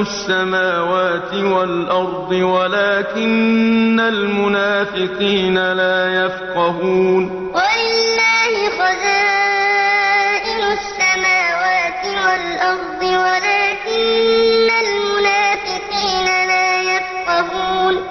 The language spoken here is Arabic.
السماوات والأرض ولكن المنافقين لا يفقهون.